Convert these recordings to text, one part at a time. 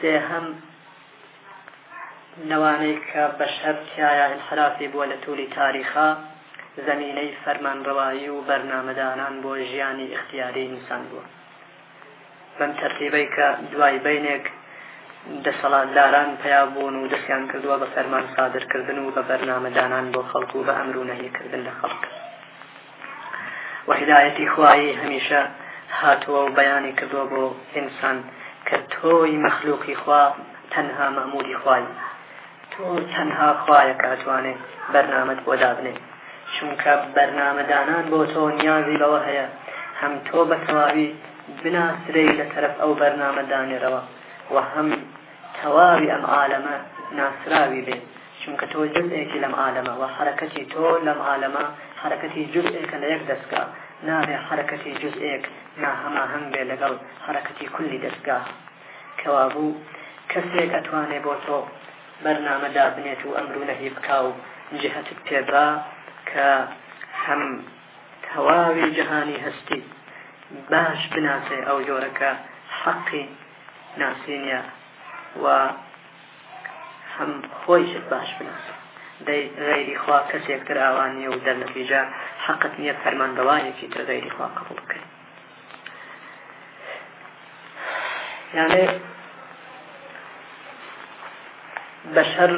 سێهەم، لەوانەی کە بەشەر تیایا ئینحرافی بووە لە توولی تاریخا، زەمینەی فەرمانڕەوایی و بەرنامەدانان بۆ ژیانی ئیختیاریی نووسانبووە. بەم تەرتیبەی کە دوای بەینێک دەسەڵاتداران پەیا بوون و دەستیان کردووە بە فەرمان سادرکردن و بە بەرنامەدانان بۆ خەڵک و بە ئەمر و نەهیکردن لە خەڵک. وە هیدایەتی خوایی هەمیشە هاتووە و بەیانی کردووە بۆ ئینسان کە تۆی مەخلوقی خوا تەنها مەئموری خوایی تۆ تەنها خوایە کە ئەتوانێ بەرنامەت بۆ دابنێ چونکە بەرنامەدانان بۆ تۆ نیازی بەوە هەیە هەم تۆ بە تەواوی بناسرێی لە تەرەف ئەو بەرنامەدانێرەوە و هەم تەواوی ئەم عالەمە ناسراوی بێ چونکە تۆ جزئێکی لەم عالەمە وە حەرەکەتی تۆ لەم عالەمە حەرەکەتی جزئێکە لە یەک دەستگا نابێ حەرەکەتی جزئێک ناهەماهەنگ بێ لەگەڵ حەرەکەتی کولی دەستگا کەوابوو کەسێک ئەتوانێ بۆ تۆ بەرنامە دابنێت و ئەمر و نەهی بکا و جهتت پێ با کە هەم تەواوی جهانی هەستی باش بناسێ ئەو جۆرەکە حەقی ناسینە و هەم خۆیشت باش بناسە. دەی غەیری خوا کەسێک تر ئاوا نیە و دەرنەتیجە حەقت نیە فەرمانبەوایەکی تر غەیری خوا قبوڵ بکەی. یانێ بەشەر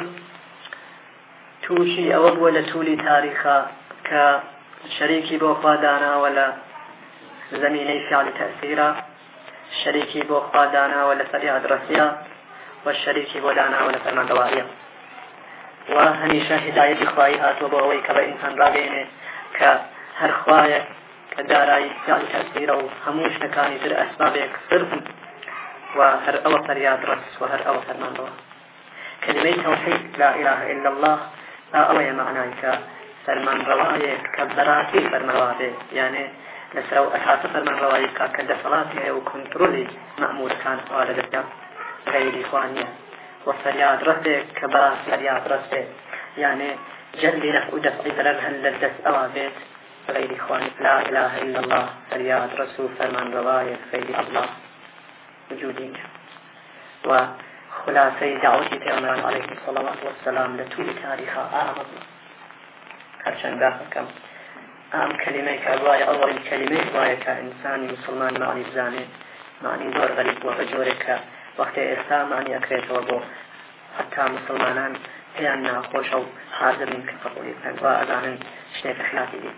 تووشی ئەوە بووە لە توولی تاریخە کە شەریکی بۆ خوا داناوە لە زمینەی فعلی تەسیرە شەریکی بۆ خوا داناوە لە فەریاد ڕەسیا و شەریکی بۆ داناوە لە فەرمانڕەواییە و هەمیشە هیدایەتی خوایی هاتووە بۆ ئەوەی کە بە ئینسان ڕاگەێنێ کە هەر خوایە کە دارایی فعل تەسیرە و هەموو شتەکانی تر ئەسبابێک صرفن و هەر ئەوە فەریاد ڕەس و هەر ئەوە فەرمانڕەوا کەلیمەی تەوحید، لا الە الا اللە، با ئەوەیە مەعنای کە فەرمانڕەوایەک کە بەڕاستی فەرمانڕەوا بێ یانێ لەسەر ئەو ئەساسە فەرمانڕەوایی بکا کە دەسەڵاتی هەیە و کۆنترۆلی مەئمورەکان خوا لە دەستە غەیری خوا نییە و فەریاد ڕەسێک کە بەڕاست فەریاد ڕەسێ یانێ جەلبی نەفع و دەفعی بەرەر هەن لە دەست ئەوا بێت غير إخوان لا إله إلا الله فریاد رسول فرمان روایت غير الله وجودیت و خولاسەی دەعوەتی پێغمبەران علیه الصلوات والسلام لە تولی تاریخا ئامە بوو هەرچەند داخەکەم ئام کەلیمەی کە وایە ئەوەڵی کەلیمەی وایە کە ئینسانی مسلمان معنی بزانێت معنی زۆر غەریب بووە بە جۆرێک کە وەختێ ئێستا معنی ئەکرێتەوە بۆ حتا مسلمانان پێیان ناخۆشە و حاضر نین کە قبولی بکەن و ئەزانن شتێکە خلافی دین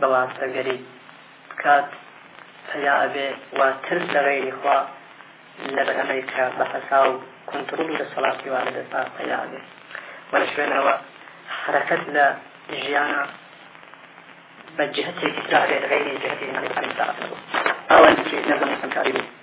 بەڵام ئەگەری بکات پەیا ئەبێ وا ترس لە غەیری خوا لەبەر ئەمەی کە بە فەسا و کونتڕوڵ و دەسەڵاتی وا لە دەستا پەیا ئەبێ و لە شوێن ئەوە حەرەکەت لە ژیانا بە جهتێکی ترا بێت غەیری جهتی ئیمانی بە عەلەیهی سەلام ئەوە نەبوو ئەوە نەبوو نەبوونی ستەمکاری بوو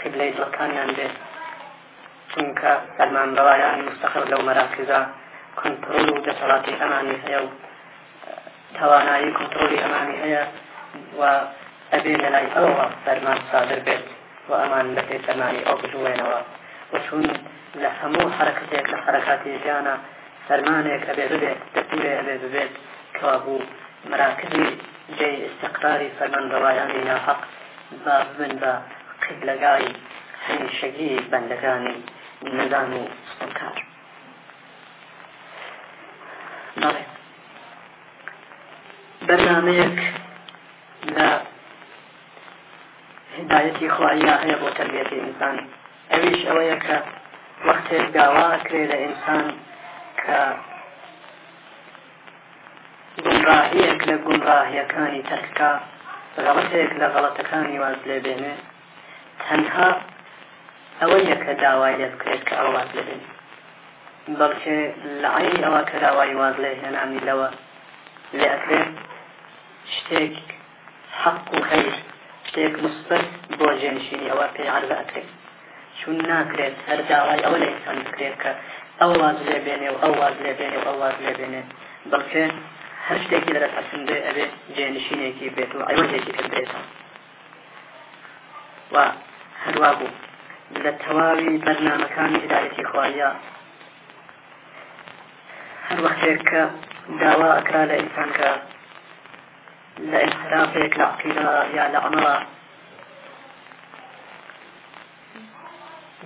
قیبلەی دڵەکانیان بێت چونکە فەرمانڕەوایانی مستەخر لەو مەراکزە کۆنترۆل و دەسەڵاتی ئەمانی هەیە و توانایی کۆنترۆلی ئەمانی هەیە و ئەبێ لە لای ئەوەوە فەرمان سادر بێت و ئەمان بە پێی فەرمانی ئەو بجوڵێنەوە و چون لە هەموو حرەکەتێک لە حرەکاتی ژیانە فەرمانێک ئەبێ ببێت دەستورێ ئەبێ ببێت کەوابوو مراکزی جێی ئیستیقراری فەرمانڕەوایانی ناحەق با ببن بە قیبلەگای هەمیشەگی بەندەگانی نەدان و ستەمکار. بەڵێ بەرنامەیەک لە هیدایەتی خوایە هەیە بۆ تەربیەتی ئینسان ئەویش ئەوەیە کە وەختێک داوا کرێ لە ئینسان کە گومڕاهیەک لە گومڕاهیەکانی تەرککە، غەڵەتێک لە غەڵەتەکانی واز لێ بێنێ، تەنها ئەوەیە کە داوای لێ بکرێت کە ئەوە واز لێ بێنێ، بەڵکێ لە عەینی ئەوە کە داوای واز لێ هێنانی لەوە لێ ئەکرێت، شتێک حەق و خەیر شتێک موسبەت بۆ جێنشینی ئەوە پێی عەرزە ئەکرێ چون ناکرێت هەر داوای ئەوە لە ئینسان بکرێت کە ئەو واز لێ بێنێ و ئەو واز لێ بێنێ و ئەو واز لێ بێنێ بەڵکێ هەر شتێکی لە دەست ئەچن بێ ئەبێ جێنشینێکی بێت و عەوەجێکی پێ بدرێتەوە و هەروا بوو لە تەواوی بەرنامەکانی هدایەتی خوایە هەر وەختێک کە داوا ئەکرا لە ئینسان کە لە ئیختیلافێک لە عەقیدە یا لە عەمەڵ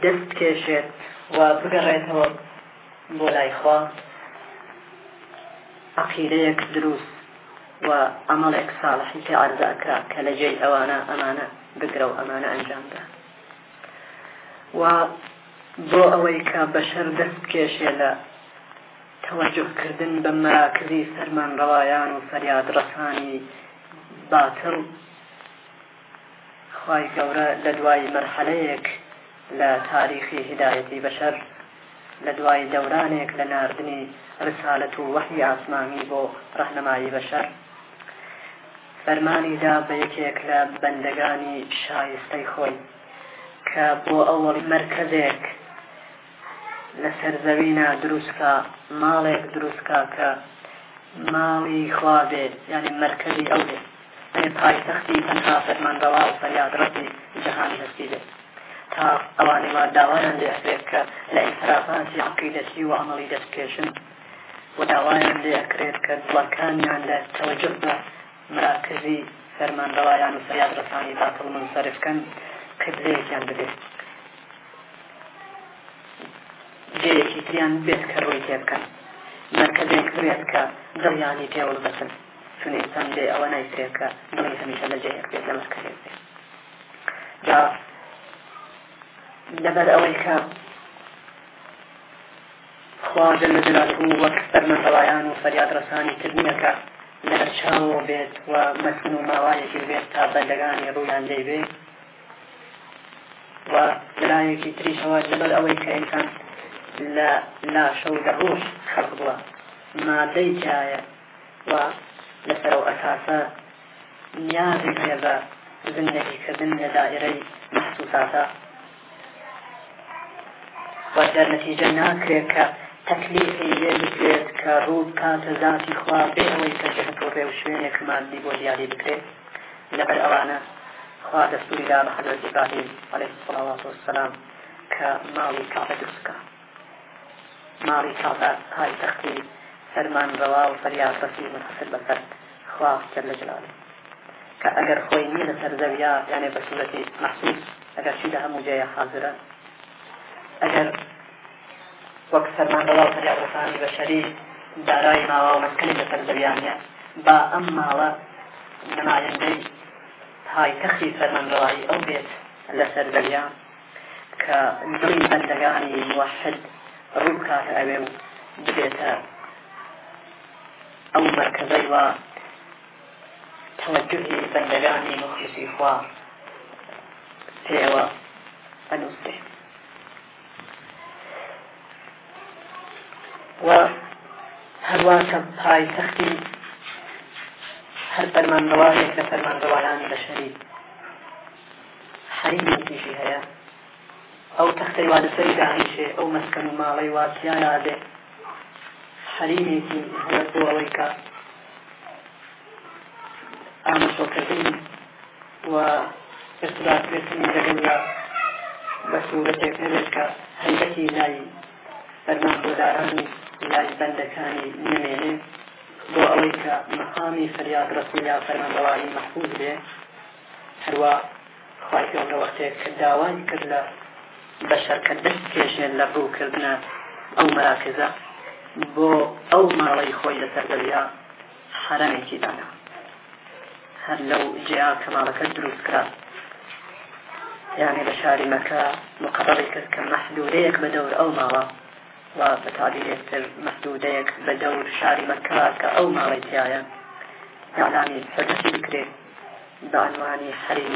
دەست بکێشێت و بگەڕێتەوە بۆ لای خوا عەقیدەیەک دروست و عەمەڵێک ساڵحی پێ عەرزە ئەکرا کە لە جێی ئەوانە ئەمانە بگرە و ئەمانە ئەنجام بە و بۆ ئەوەی کە بەشەر دەست بکێشێ لە تەوەجوه کردن بە مەراکزی فەرمانڕەوایان و فەریاد ڕەسانی باتڵ خوای گەورە لە دوای مەرحەلەیەک لە تاریخی هیدایەتی بەشەر لە دوای دەورانێک لە ناردنی رسالەت و وەحی ئاسمانی بۆ ڕەهنمایی بەشەر فەرمانی دا بە یەکێک لە بەندەگانی شایستەی خۆی کە بۆ ئەوەڵی مرکزێک لەسەر زەوینا دروستکە ماڵێک دروستکە کە ماڵی خوا بێ یانی مەرکەزی ئەو بێ ئەێ پایتەختی تەنها فەرمانڕەوا و فەریاد ڕەبی جەهانی هەستی بێ تا ئەوانەی وا داوایان لێ ئەکرێت کە لە ئیسرافاتی عقیدەتی و عملی دەستکێشن و داوایان لێ ئەکرێت کە دڵەکانیان لە تەوەجه بە مەراکزی فەرمانڕەوایان و فەریاد ڕەسانی باتڵ مونسەرف کەن قیبلەیەکیان ببێ جێیەکی تریان بێت کە ڕووی تێ بکەن مەرکەزێک بێت کە دڵیانی پێوەڵ بەسن چون ئینسان بێ ئەوە نایکرێت کە دڵی هەمیشە لە جێیەک بێت لە مەرکەزێک بێت جا لەبەر ئەوەی کە خوا جل جلالە وەک فەرمانڕەوایان و فەریادڕەسانی تر نییە کە لەبەرچاوەوە بێت و مەسن و ماوایەکی بێت تا بەندەگانی ڕوویان لێی بێ و لەلایەکی تریشەوە لەبەر ئەوەی کە ئینسان لە لاشە و لە ڕۆژ خەڵق بووە مادەی تایە و لەسەر ئەو ئەساسە نیازی هەیە بە زندگیکردن لە دائرەی محسوساتە وە دەرنەتیجە ناکرێت کە تەکلیفی لێ بکرێت کە ڕوو بکاتە زاتی خوا بێ ئەوەی کە جەهەت و ڕێوشوێنێک مادی بۆ دیاری بکرێت لەبەر ئەوانە خوا دەستوری دا بە حەزرەت ئیبراهیم علیە الصلوات والسلام کە ماڵی کەعبە دروست بکا. ماڵی سادات پایتەختی فەرمانڕەوا و فەریادڕەسی مونحەسر بەسەر خوا جل جلاله کە ئەگەر خۆی نیە لەسەر زەویا یانێ بە سورەتی مەحسوس ئەگەر چی لە هەموو جێیە حازرە ئەگەر وەک فەرمانڕەوا و فەریادڕەسانی بەشەری دارای ماوا و مەسکەنی لەسەر زەویا نیە با ئەم ماڵە نمایندەی پایتەختی فەرمانڕەوایی ئەو بێت لەسەر زەویا کە دڵی بەندەگانی موەحد ڕوون بکاتە ئەوێ و ببێتە ئەو مەرکەزەی وا تەوەجوهی بەندەگانی موخلیسی خوا پێوە ئەنووسێ و هەروە کە پایتەختی هەر فەرمانڕەوایەک لە فەرمانڕەوایانی بەشەری حەریمێکیشی هەیە ئەو تەختەی وا لەسەری داهەیشێ ئەو مەسکەن و ماڵەی وا تیا نابێ حەریمێکی هەیە بۆ ئەوەی کە ئاماژەکردنی و ارتباطکردنی لەگەڵدا بە سوورەتێک نەبێت کە هەیبەتی لای فەرمانبەدارانی لای بەندەکانی نمێنێ بۆ ئەوەی کە مەقامی فەریادڕەسی یا فەرمانڕەوایی مەحفوظ بێ هەروا خوای گەورە وەختێک کە داوای کرد لە بەشەر کە دەست بکێشێن لە ڕووکردنە ئەو مەراکزە بۆ ئەو ماڵەی خۆی لەسەر دەریا حرەمێکی دانا هەر لەو جیا کە ماڵەکە دروست کرا یانێ بە شاری مەکە مقڕڕی کرد کە مەحدورەیەک بە دەور ئەو ماڵە و بە تعبیرێک تر مەحدودەیەک بە دەور شاری مەکە کە ئەو ماڵی تایە یاعلامی حرەتی بکرێت بەعنوانی حەریم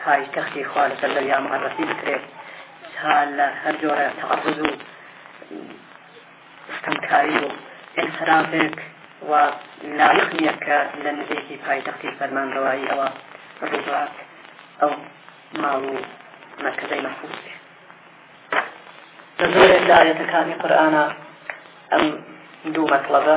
پایتەختی خوا لەسەر زەویا معرفی بکرێت تا لە هەر جۆرە تەعەڕوز و ستەمکاری و انحرافێک و لایق نییە کە لە نزیکی پایتەختی فەرمانڕەوایی ئەوە ڕووبات ئەو ماڵ و مەرکەزەی مەحفوظ بێت لە زۆرێک لە ئایەتەکانی قورئانە ئەم دوو مەطلبە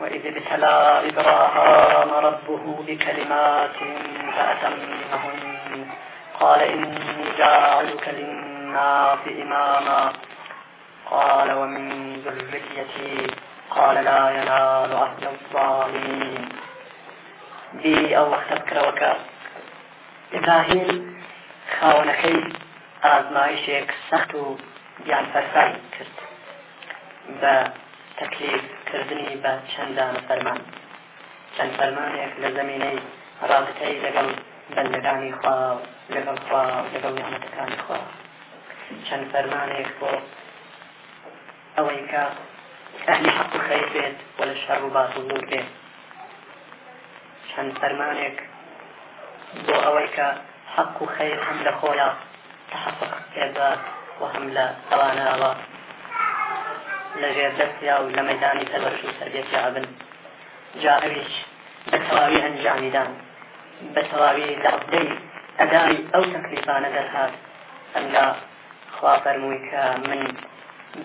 وإذ ابتلى إبراهام ربه بكلمات فأتمهن قال إني جاعلك للناس إماما قال ومن ذريتي قال لا ينال عهد الظالمين دي الله تذكرك إبراهيم خاونەکەی ئازمایشێک سەخت و گیان فەرسای کرد بە تەکلیف کردنی بە چەند دانە فەرمان، چەند فەرمانێک لە زەمینەی ڕابتەی لەگەڵ بەندەگانی خوا و لەگەڵ خوا و لەگەڵ نیعمەتەکانی خوا، چەند فەرمانێک بۆ ئەوەی کە ئەهلی حەق و خەیر بێت و لە شەڕ و باتڵ دوور بێت. چەند فەرمانێک بۆ ئەوەی کە حەق و خەیر هەم لە خۆیە تەحەقوق پێبدات و هەم لە تواناوە لە ژێر دەستیا و لە مەیدانی پەروەرش و تەربیەتیا بن جا ئەویش بە تەواوی ئەنجامیدان بە تەواوی لە عقدەی ئەدای ئەو تەکلیفانە دەرهات ئەمجا خوا فەرمووی کە من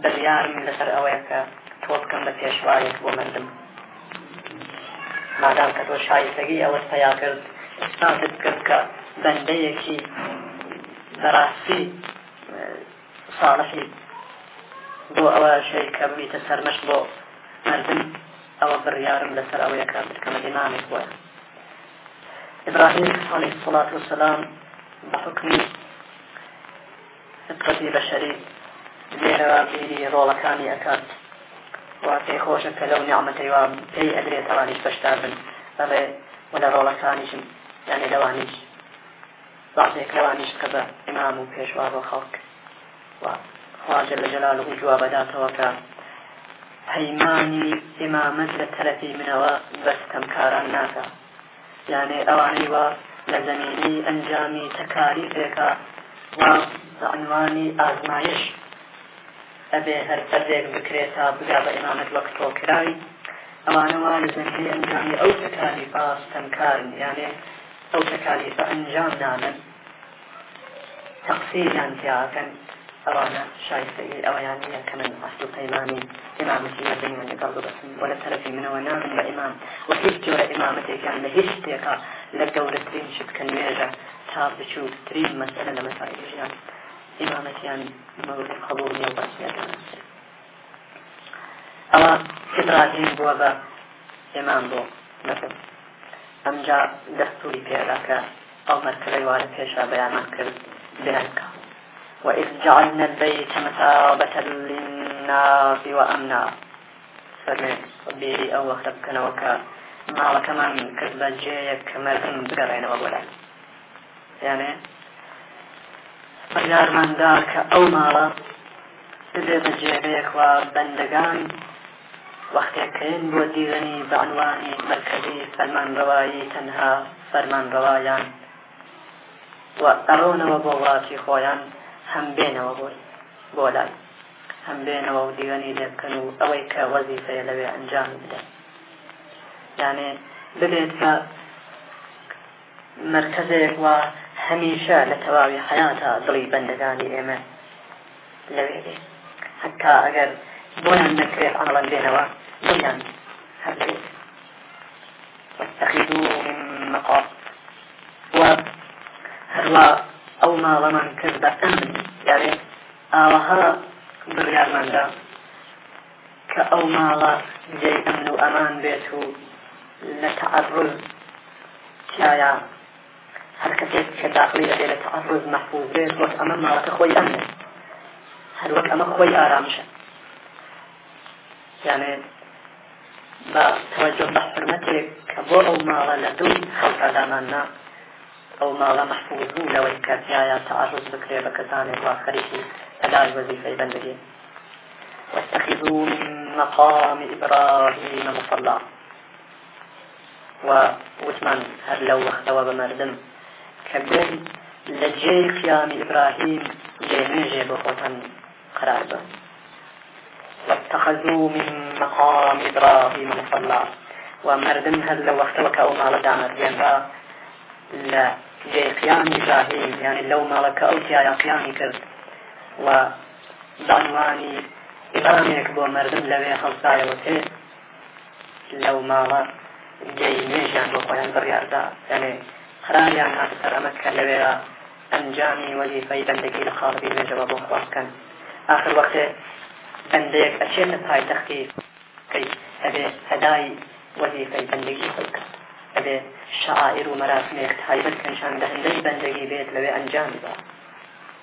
بڕیارم لەسەر ئەوەیە کە تۆ بکەم بە پێشوایەک بۆ مردم مادام کە تۆ شایستەگی ئەوەت پەیا کرد ئیسپاتت کرد کە بەندەیەکی بەڕاستی صالحی بۆ ئەوە شەی کە ببیتە سەرمەش بۆ مردم ئەوە بڕیارم لەسەر ئەوەیە کە بکەمە ئیمامێک بۆە ابراهیم علیه الصلاة والسلام بە حکمی فطرەتی بەشەری لێرەوە بیری ڕۆڵەکانی ئەکات و پێی خۆشە کە لەو نیعمەتەی وا پێی ئەدرێت ئەوانیش بەشدار بن ئەڵێ و لە ڕۆڵەکانیشم یعنی لەوانیش بەعزێک لەوانیش کە بە ئیمام و پێشوا بۆ خەڵک و خوا جەلە جەلالەهو جواب ئەداتەوە کە پەیمانی ئیمامەت لە تەرەفی منەوە بە ستەمکاران ناکا یانێ ئەوانەی وا لە زەمینەی ئەنجامی تەکالیفێکە وا بە عنوانی ئازمایش ئەبێ هەر بەردێک بکرێت تا بگا بە ئیمامەت وەک تۆکراوی ئەوانەوە لە زەمینەی ئەنجامی ئەو تەکالیفا ستەمکارن یانێ ئەو تەکالیفە ئەنجام نادەن تەقسیریان تیاکەن ئەوانە شایستەی ئەوەیان نییە کە من عهد و پەیمانی ئیمامەتی مەدەنیان لەگەڵ ببەستم وە لە تەرەفی منەوە نامن بە ئیمام و هیچ جۆرە ئیمامەتێکیان لە هیچ شتێکە لە گەورەترین شت کە نوێژە تا بچووکترین مەسەلە لە مەسائیل ژیان ئیمامەتیان مەوردی قبوڵ نییە و باش نییە ئەوە ئیبراهیم بووە بە ئێمان بۆ نەکرد ئەمجا دەستوری پێدا کە ئەو مەرکەبەی وارە پێشا بەیانمان کرد بێن بکە وإذ جعلنا البيت مثابة للناس وأمنا فەرمێ بێری ئەو وەختە بکەنەوە کە ماڵەکەمان کرد بە جێیەک کە مەردم بگەڕێنەوە بۆ لای یانێ بڕیارمان دا کە ئەو ماڵە ببێ بە جێگەیەک وا بەندەگان وەختێک کەین بۆ دیدنی بەعنوانی مەرکەزی فەرمانڕەوایی تەنها فەرمانڕەوایان و ئەڕۆنەوە بۆ وڵاتی خۆیان هەم بێنەوە بۆی بۆ لای هەم بێنەوە و دیوەنی لێ بکەن و ئەوەی کە وەزیفەیە لەوێ ئەنجامی بدەن یانێ ببێت بە مەرکەزێک وا هەمیشە لە تەواوی حەیاتە دڵی بەندەگانی ئێمە لەوێ بێ حەتا ئەگەر بۆیان نەکرێت ئەمەڵەن بێنەوە بۆیان هەبێت واتخذوا من مقام و هەروا ئەو ماڵەمان کرد بە ئەمن یاێت ئاوەها بڕیارماندا کە ئەو ماڵە جێی ئەمن و ئەمان بێت و لە تەعەڕوز تیایا هەر کەسێک کە داخڵی ئەبێ لە تەعەڕوز مەحفوز بێت وەک ئەمە ماڵەکە خۆی ئەمنە هەر وەک ئەمە خۆی ئارامشە یانێ بە تەوەجۆ بە حرمەتێک کە بۆ ئەو ماڵە لە دڵی خەڵکا داماننا ئەو ماڵە مەحفوظ بوو لەوەی کە تیایا تەعەڕز بکرێ بە کەسانێک وا خەریکی ئەدای وەزیفەی بەندگی واتخذوا من مقام إبراهيم مصلى ووتمان هەر لەو وەختەوە بە مردم کە گوێن لە جێ قیامی ئیبراهیم جێ نوێژێ بۆ خۆتان قرار بە واتخذوا من مقام إبراهيم مصلى ومردم هەر لە وەختەوە کە ئەو ماڵە دامەزرێنرا لە جێ قیامی ئیبراهیم یعنی لەو ماڵەکە ئەو تیایا قیامی کرد و بەعنوانی ئیمامێک بۆ مەردم لەوێ هەڵسایەوە پێ لەو ماڵە جێی نوێژیان بۆ خۆیان بڕیاردا یانێ قراریان هاتە سەر ئەمە کە لەوێرا ئەنجامی وەزیفەی بەندەکی لە قاڵبی نوێژەوە بۆ خوا بکەن ئاخر وەختێ بەندێک ئەچێتە پایتەختی کەی ئەبێ هەدای وەزیفەی بەندگی خۆی بکات ئەبێ شاعیر و مەراسمێک تایبەت کەنشان دەهندەی بەندگی بێت لەوێ ئەنجامی بە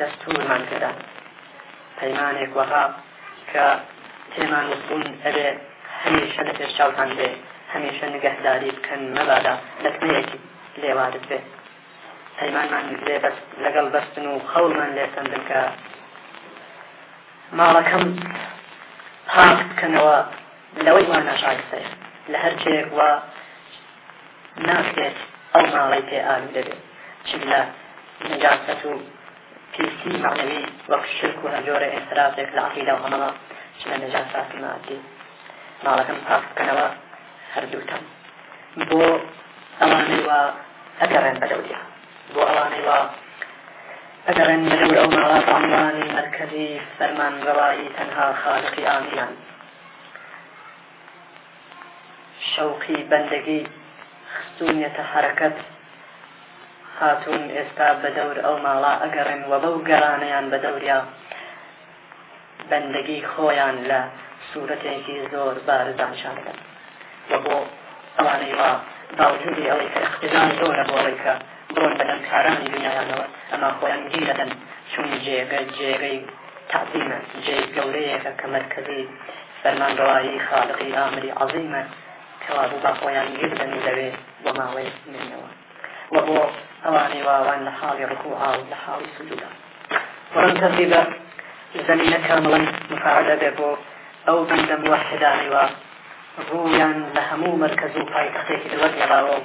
دەستورمان پێدا پەیمانێک وەها کە پێمان وتبوون ئەبێ هەمیشە لە پێش چاوتان بێ هەمیشە نگەهداری بکەن مەبادا لەتمەیەکی لێوارد بێ پەیمانمان لێ بەست لەگەڵ بەستن و خەوڵمان لێ سەندن کە ماڵەکەم پاک بکەنەوە لەوەی وا ناشایستەیە لە هەر کێیەک وا ناسێت ئەو ماڵەی پێ ئالوودە بێت، چ لە نەجاسەت و پیسیی مەعنەوی وەک شرک و هەر جۆرە ئینحرافێک لە عەقیدە و عەمەڵا، چ لە نەجاساتی ماددی. ماڵەکەم پاک بکەنەوە هەردووکەم. بۆ ئەوانەی وا ئەگەڕێن بە دەوریا، بۆ ئەوانەی وا ئەگەڕێن بە دەور ئەو ماڵە بە عونوانی مەرکەزی فەرمانڕەوایی تەنها خالقی ئامریان، شەوقی بەندەگی خستومیەتە حەرەکەت هاتووم ئێستا بە دەور ئەو ماڵە ئەگەڕێم وە بەو گەڕانەیان بە دەوریا بەندەگی خۆیان لە سورەتێکی زۆر بارزدا نیشان دەدەن وە بۆ ئەوانەی وا باوجودی ئەوەی کە ئیقتیدار زۆرە بۆ ئەوەی کە بڕۆن بەلام کارانی دنیایانەوە ئەما خۆیان گیر ئەدەن چون جێگە جێگەی تەعزیمە جێی گەورەیەکە کە مەرکەزی فەرمانڕەوایی خالقی ئامری عەزیمە کەوابوو با خۆیان گیر بدەن و لەوێ بۆ ماوەیەک بمێنەوە وە بۆ ئەوانەی واوان لە حاڵی ڕکوعا و لە حاڵی سجودا وەم تەغیبە زەمینە کامڵەن مساعدە بێ بۆ ئەو بەندە موحدانەی وا ڕوویان لە هەموو مەرکەز و پایتەختێکی دەوەرگێڕاوە و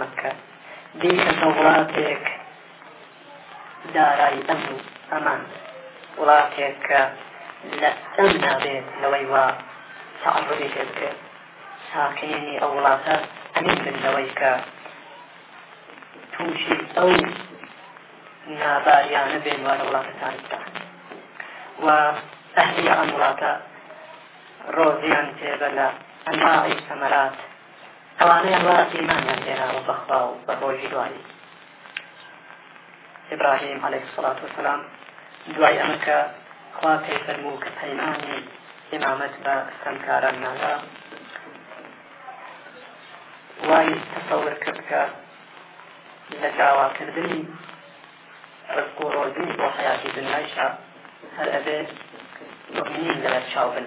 مەکە بیکەتە وڵاتێک دارای ئەمن و ئەمان وڵاتێک کە لە ئەمنا بێت لەوەی وا تەعەڕوبی پێ بکرێت ساکنینی ئەو وڵاتە ئەمین بن لەوەی کە تووشی ئەو ناباریانە بێن وارە وڵاتەکان بکات و ئەهلی ئەم وڵاتە ڕۆزیان تێبە لە ئەنواعی سەمەرات ئەوانەیان وا ئیمانیان هێناوە بە خوا و بە ڕۆژی دوایی. ئیبراهیم عەلەیه سڵات و سەلام دوای ئەمە کە خوا پێی فەرموو کە پەیمانی ئیمامەت بە ستەمکاران نادا وای تەسەور کرد کە لە داواکردنی ڕزق و ڕۆزی بۆ حیاتی دنیایشە هەر ئەبێ مؤمنین لەبەر چاو بن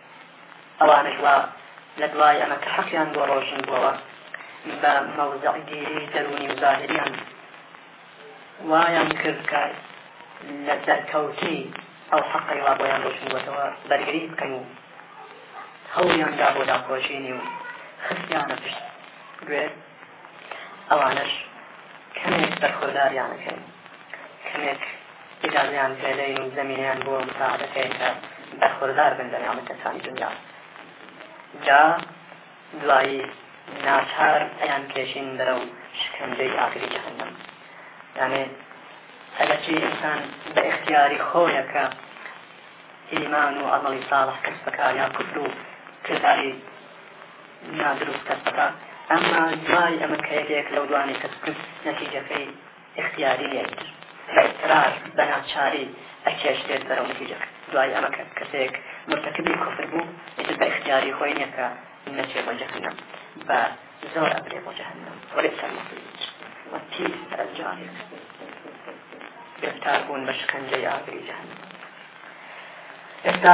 ئەوانەش وا لە دوای ئەمە کە حەقیان بۆ ڕۆشن بووەوە بە مەوزەعگیری دەروونی و زاهریان وایان کرد کە لە دەرکەوتی ئەو حەقەی وا بۆیان ڕۆشن بووەتەوە بەرگری بکەن و هەوڵیاندا بۆ داپۆشینی و خستیانە پشت گوێ ئەوانەش کەمێک بەرخۆداریان ئەکەین کەمێک ئیجازەیان پێدەین و زەمینەیان بۆ مساعدە کەین کە بەرخۆدار بن لە ناوە کەسانی دنیا جا دوایی ناچار ئەیان کێشین بەرەو شکەنجەی ئاگری جەهەنەم یانێ ئەگەرچی ئینسان بە ئختیاری خۆیەکە ئیمان و ئەمەڵی ساڵح کەس بکە یا کوفر و کرداری نا دروست کەس دەکا ئەمما دوای ئەمە کە یەکێک لەو دوانەی کەس کرد نەتیجەکەی ئیختیاری نیە ئیتر بە ئیسرار بە ناچاری ئەکێشرێت بەرەو نەتیجەکە دوای ئەمە کە کەسێک مرتەکبی کوفر بوو ئیتر بە ئیختیاری خۆی نیە کە نەچێ بۆ جەهەنەم بە زۆر ئەبرێ بۆ جەهەنەم وەبئس المصیر و پیس ئەنجامی گرفتار بوون بە شکنجەی ئاگری جەهەنەم ئێستا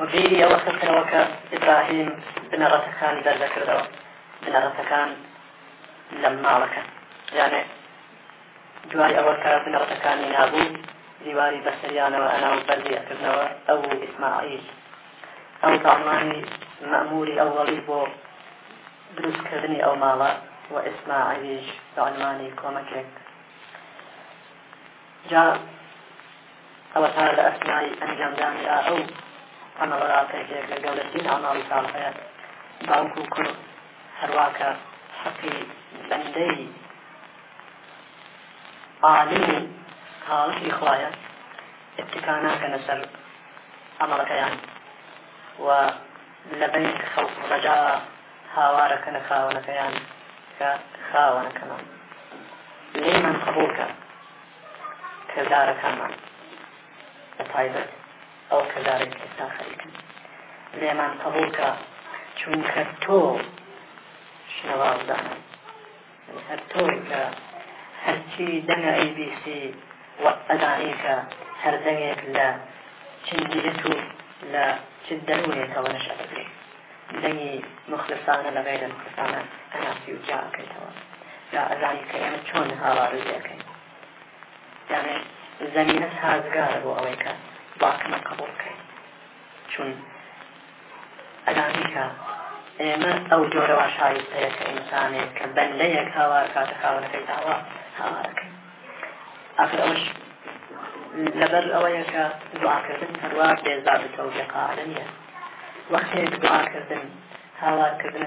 وەبیری ئەوە خستنەوە کە ئیبراهیم بنەڕەتەکانی دەردەکردەوە بنەڕەتەکان لە ماڵەکە یانێ دوای ئەوە کە بنەڕەتەکانی نابوو دیواری بەسەریانەوە ئەنا و بەردی ئەکردنەوە ئەو ئیسماعیل ئەو داڵمانی مەموری ئەوەڵی بۆ دروستکردنی ئەو ماڵە و ئیسماعیلیش بەعنوانی کۆمەکێک جا ئەوەتا لە ئەسنای ئەنجامدانی ئا ئەو ئەمە بەڕاستە یەکێک لە گەورەترین ئەعماڵی ساڵحەیە باوک و کوڕ هەروا کە حەقی بەندەی عالمی خاڵقی خوایە اتکا ناکەنە سەر ئەمەڵەکەیان و لەبەین خەوف ڕەجا هاوارەکەنە خاوەنەکەیان کە خاوەنەکەمان لێمان قبوڵکە کردارەکانمان بە تایبەت ئەو کردارەی کە ئێستا خەریکن لێمان قبوڵکە چونکە تۆ شنەوازدانە هەر تۆیکە هەرچی دەنگە ئەی بیسی وەک ئەزانیکە هەر دەنگێک لە چین دیت و لە چ دەروونێکەوە نەشئە دەگرێ دەنگی موخلسانە لە غەیرە موخلسانە ئەناسی و جیا ئەکەیتەوە جا ئەزانی کە ئێمە چۆن هاوارو لێ ئەکەین یانێ زەمینە سازگارە بۆ ئەوەی کە باکمە قەبوڵ بکەین چون ئەگەرچیکە ئێمە ئەو جۆرە وا شایستەیە کە ئینسانێک کە بەندەیەک هاوار کاتە خاوەنەکەی داوا هاوارەکەی ئەخر ئەوش لەبەر ئەوەیە کە دعاکردن هەروە بێزا بتەوە بێقاعدە نیە وەختێک دعاکردن هاوارکردن